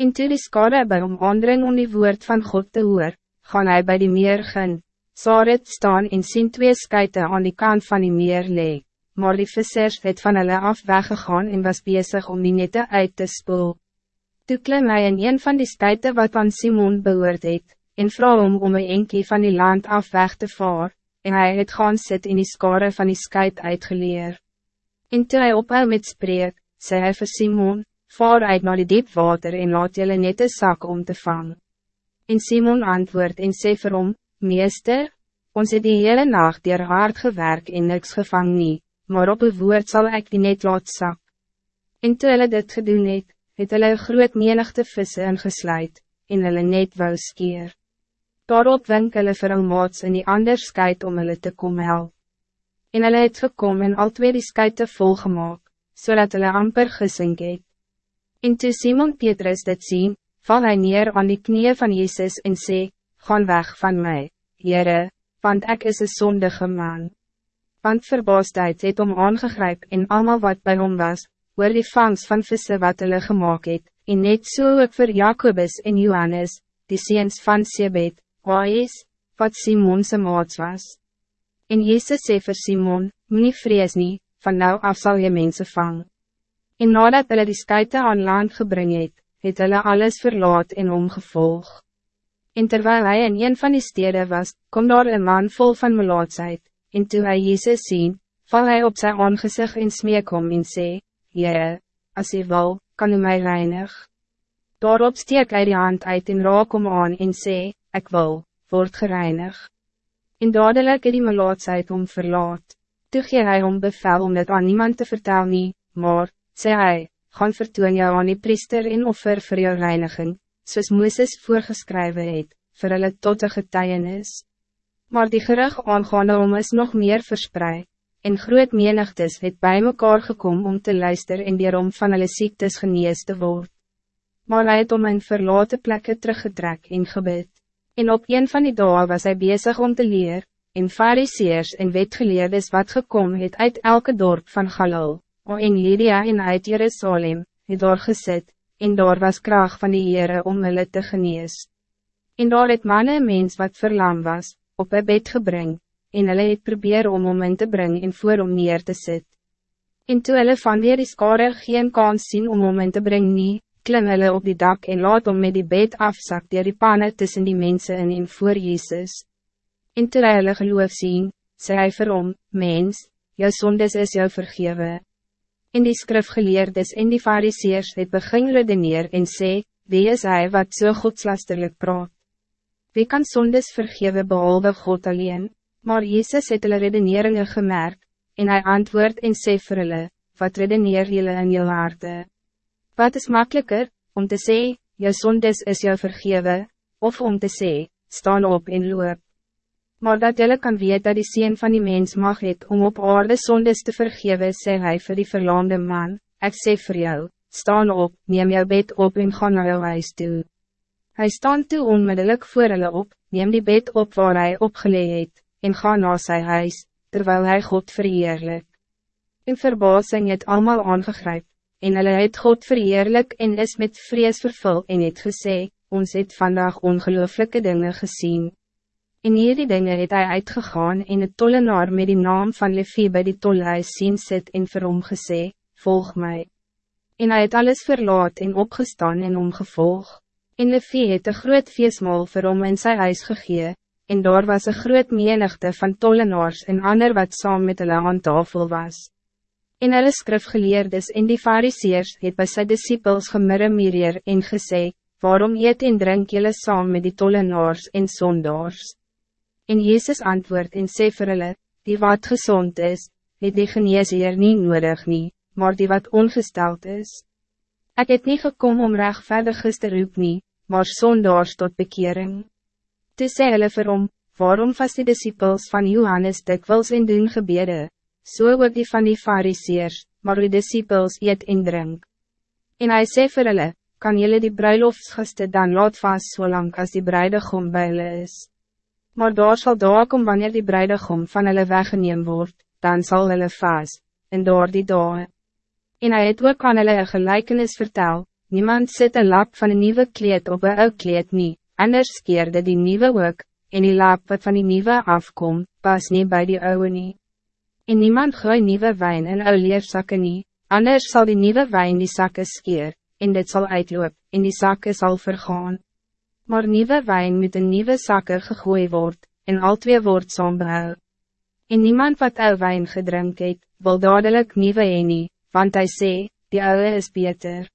En toe die skade by hom aandring om die woord van God te hoor, gaan hij bij die meer gaan. Saret staan en sien twee skuite aan die kant van die meer leek, maar die vissers het van hulle af weggegaan en was bezig om die nette uit te spoel. Toe klim hy in een van die skuite wat aan Simon behoort het, en vraag om om een enkie van die land af weg te vaar, en hij het gaan sit in die skare van die skuit uitgeleer. En toe hy ophou met spreek, sê hy vir Simon, vaar uit naar die diep water en laat jylle net een sak om te vangen. En Simon antwoord en sê vir hom, Meester, ons het die hele nacht dier hard gewerk en niks gevang nie, maar op een woord zal ik die net laat sak. En toe hulle dit gedoen het, het hulle groot menigte visse ingesluit, en hulle net wou skeer. Daarop wink hulle vir hul maats in die ander skuit om hulle te kom help. En hulle het gekom en al twee die skuite volgemaak, zodat hulle amper gesink het. En toe Simon Petrus dit sien, val hij neer aan die knieën van Jezus en sê, gaan weg van mij, Heere, want ik is een zondige man. Want verbaasdheid het om aangegryp en allemaal wat bij hom was, oor die vangs van visse wat hulle gemaakt het, en net so ook vir Jacobus en Johannes, die seens van Sebet, is, wat Simonse maats was. En Jezus sê vir Simon, nie vrees nie, van nou af sal je mensen vang. En nadat hulle die skuite aan land gebring het, het hulle alles verlaat en omgevolg. En terwijl hij in een van die steden was, kom daar een man vol van melaatsheid, en toe hij Jezus zien, val hij op zijn aangezicht en smeek om en sê, Jee, as jy wil, kan u mij reinig. Daarop steek hy die hand uit en raak om aan en sê, ik wil, word gereinig. En dadelijk het die melaatsheid om verlaat. Toe gee hy om bevel om dit aan niemand te vertellen, nie, maar, sê hy, gaan vertoon jou aan die priester en offer voor jou reiniging, soos Mooses voorgeskrywe het, vir hulle tot een getuienis. Maar die gerug aangaande om is nog meer verspreid, en groot menigtes het bij mekaar gekom om te luisteren en dierom van hulle ziektes genees te word. Maar hy het om in verlaten plekken teruggetrek en gebid, en op een van die dagen was hij bezig om te leer, en fariseers en wetgeleerdes wat gekom het uit elke dorp van Galil, o en Lydia en uit Jerusalem, het daar gesit, en daar was kracht van die Heere om hulle te genees. En daar het manne mens wat verlam was, op een bed gebring, en hulle het probeer om om in te brengen en voor om neer te sit. En toe hulle van die skare geen kans sien om om in te brengen nie, klim hulle op die dak en laat om met die bed afzak dier die panne tussen die mensen in en voor Jezus. En toe hulle geloof sien, sê hy vir hom, mens, jou sondes is jou vergewe. En die skrifgeleerdes en die fariseers het begin redeneer en sê, wie is hij wat so godslasterlik praat? Wie kan sondes vergewe behalve God alleen? Maar Jezus het hulle redeneringen gemerkt, en hij antwoord en sê vir hulle, wat redeneer julle in jou harte? Wat is makkelijker, om te sê, jou sondes is jou vergewe, of om te sê, staan op en loop? Maar dat jullie kan weten dat die Seen van die mens mag het om op aarde zondes te vergeven, sê hy vir die verlaamde man, ik sê vir jou, staan op, neem jou bed op en ga naar jou huis toe. Hij staan toe onmiddellijk voor hulle op, neem die bed op waar hij opgeleid het, en ga naar zijn huis, terwijl hij God verheerlijk. In verbazing het allemaal aangegryp, en hulle het God verheerlijk en is met vrees vervul en het gesê, ons het vandaag ongelooflijke dingen gezien. En hierdie dinge het hy uitgegaan en het tollenaar met die naam van Levi by die tolhuis sien sit en vir hom gesê, volg mij. En hij het alles verlaat en opgestaan en omgevolg. En Levi het een groot feestmaal vir hom in sy huis gegee, en daar was een groot menigte van tollenaars en ander wat saam met hulle aan tafel was. En hulle skrifgeleerdes en die fariseers het by sy disciples gemirremireer en gesê, waarom eet en drink julle saam met die tollenaars en sondaars? En Jezus antwoord en sê vir hulle, die wat gezond is, het die geneesheer nie nodig nie, maar die wat ongesteld is. Ik het niet gekom om rechtvaardigers te roep nie, maar zondaars tot bekering. Toe sê hulle vir hom, waarom was die disciples van Johannes dikwils en doen gebede, so ook die van die fariseers, maar die disciples eet en drink. En hij sê vir hulle, kan jullie die bruiloftsgaste dan laat vast zolang so als die bruidegom by hulle is. Maar daar zal daar kom wanneer die bruidegom van hulle weggeneem word, dan zal hulle vaas, en door die dae. En hy het ook aan hulle een gelijkenis vertel, Niemand zet een lap van een nieuwe kleed op een oud kleed niet, anders keerde die nieuwe ook, en die lap wat van die nieuwe afkom, pas niet bij die oude niet. En niemand gooi nieuwe wijn in ou leerzakken niet, anders zal die nieuwe wijn die zakken skeer, en dit zal uitloop, en die zakken zal vergaan. Maar nieuwe wijn moet in nieuwe zakken gegooid worden, en al twee word saam behou. En niemand wat ou wijn gedrink het, wil dadelijk nieuwe nie, want hij sê, die oude is beter.